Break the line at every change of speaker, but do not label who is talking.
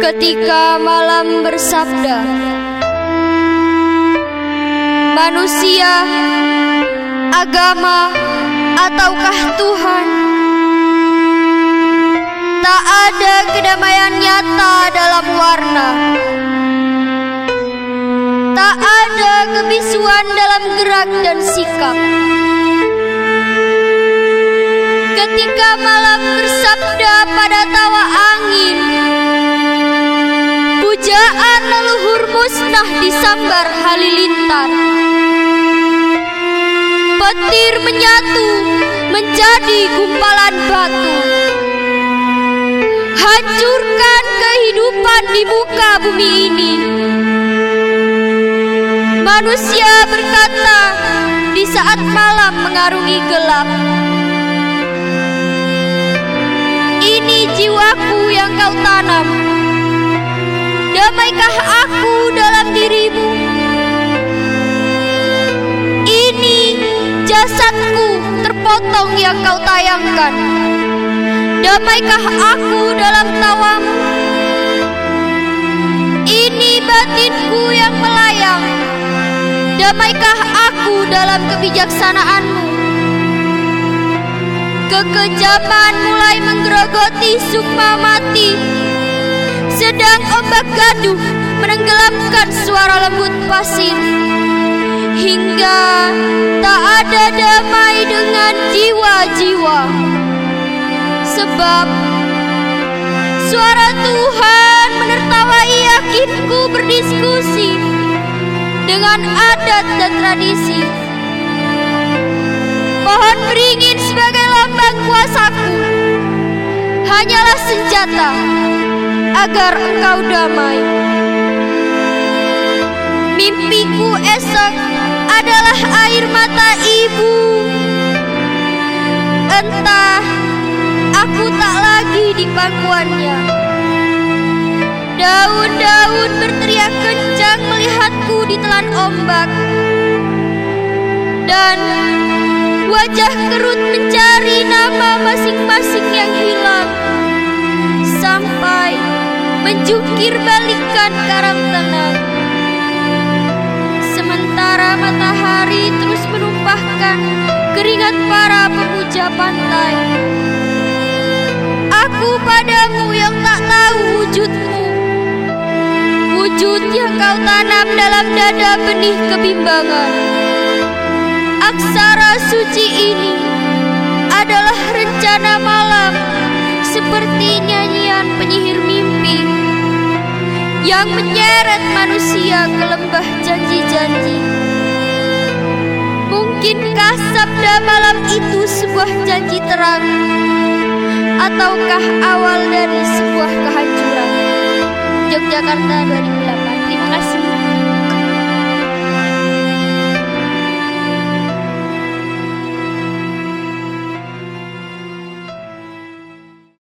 Ketika malam bersabda, manusia, agama, ataukah Tuhan? Tak ada kedamaian nyata dalam warna. Tak ada kebisuan dalam gerak dan sikap. Ketika malam bersabda pada tawa angin, pujaan leluhur musnah disambar halilintar. Petir menyatu menjadi gumpalan batu. Hancurkan kehidupan di muka bumi ini. Manusia berkata di saat malam mengarungi gelap. Ini jiwaku yang kau tanam. Damaikah aku dalam dirimu? Ini jasadku terpotong yang kau tayangkan. Damaikah aku dalam tawamu? Ini batinku yang melayang. Damaikah aku dalam kebijaksanaanmu? Kekejaman mulai menggerogoti sukma mati Sedang ombak gaduh menenggelamkan suara lembut pasir. Hingga tak ada damai dengan jiwa-jiwa. Sebab suara Tuhan menertawai yakinku berdiskusi Dengan adat dan tradisi. Pohon beringin sebagai lambang kuasaku Hanyalah senjata agar engkau damai. Mimpiku esok adalah air mata ibu. Entah aku tak lagi di pangkuannya. Daun-daun berteriak kencang melihatku ditelan ombak. Dan wajah kerut mencari nama masing-masing yang hilang. Sampai menjungkir balikan karam tenang. Sementara matahari terus menumpahkan keringat para pemuja pantai. Aku padamu yang tak tahu wujudmu. Wujud yang kau tanam dalam dada benih kebimbangan. Aksara suci ini adalah rencana malam. Seperti nyanyian penyihir mimpi Yang menyeret manusia ke lembah janji-janji. Mungkinkah sabda malam itu sebuah janji terang? Ataukah awal dari sebuah kehancuran? Yogyakarta 2000